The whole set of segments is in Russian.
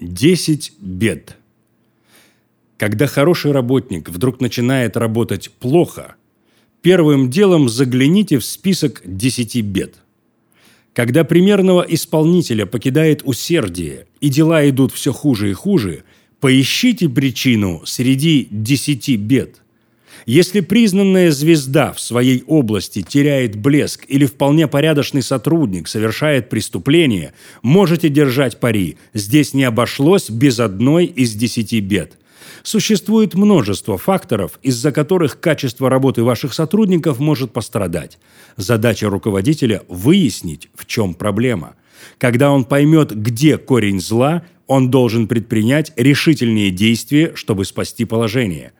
10 бед. Когда хороший работник вдруг начинает работать плохо, первым делом загляните в список 10 бед. Когда примерного исполнителя покидает усердие и дела идут все хуже и хуже, поищите причину среди 10 бед. Если признанная звезда в своей области теряет блеск или вполне порядочный сотрудник совершает преступление, можете держать пари. Здесь не обошлось без одной из десяти бед. Существует множество факторов, из-за которых качество работы ваших сотрудников может пострадать. Задача руководителя – выяснить, в чем проблема. Когда он поймет, где корень зла, он должен предпринять решительные действия, чтобы спасти положение –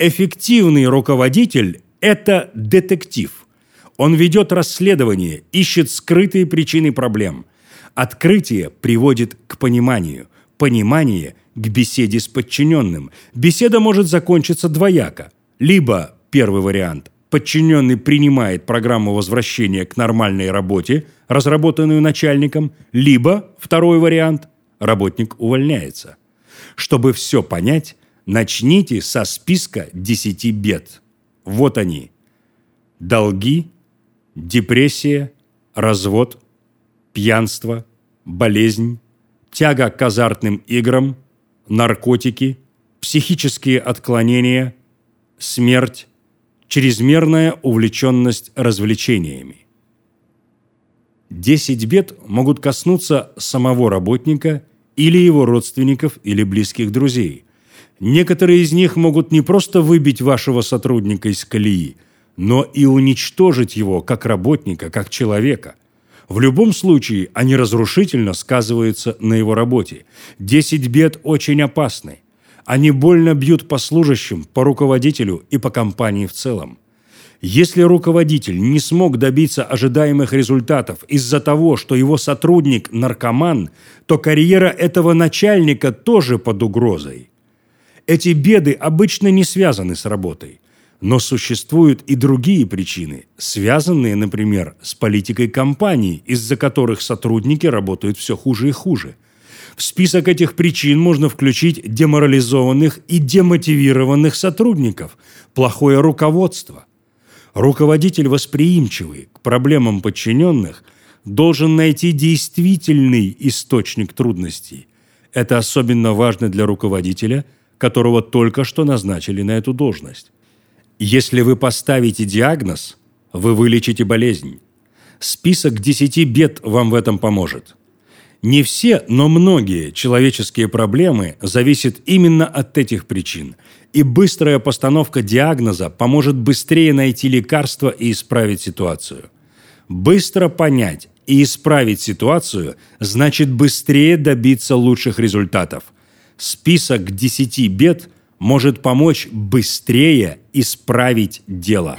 Эффективный руководитель – это детектив. Он ведет расследование, ищет скрытые причины проблем. Открытие приводит к пониманию, понимание – к беседе с подчиненным. Беседа может закончиться двояко. Либо, первый вариант, подчиненный принимает программу возвращения к нормальной работе, разработанную начальником, либо, второй вариант, работник увольняется. Чтобы все понять, Начните со списка 10 бед. Вот они. Долги, депрессия, развод, пьянство, болезнь, тяга к азартным играм, наркотики, психические отклонения, смерть, чрезмерная увлеченность развлечениями. Десять бед могут коснуться самого работника или его родственников или близких друзей – Некоторые из них могут не просто выбить вашего сотрудника из колеи, но и уничтожить его как работника, как человека. В любом случае, они разрушительно сказываются на его работе. Десять бед очень опасны. Они больно бьют по служащим, по руководителю и по компании в целом. Если руководитель не смог добиться ожидаемых результатов из-за того, что его сотрудник – наркоман, то карьера этого начальника тоже под угрозой. Эти беды обычно не связаны с работой. Но существуют и другие причины, связанные, например, с политикой компании, из-за которых сотрудники работают все хуже и хуже. В список этих причин можно включить деморализованных и демотивированных сотрудников, плохое руководство. Руководитель восприимчивый к проблемам подчиненных должен найти действительный источник трудностей. Это особенно важно для руководителя – которого только что назначили на эту должность. Если вы поставите диагноз, вы вылечите болезнь. Список десяти бед вам в этом поможет. Не все, но многие человеческие проблемы зависят именно от этих причин, и быстрая постановка диагноза поможет быстрее найти лекарство и исправить ситуацию. Быстро понять и исправить ситуацию значит быстрее добиться лучших результатов – список десяти бед может помочь быстрее исправить дело.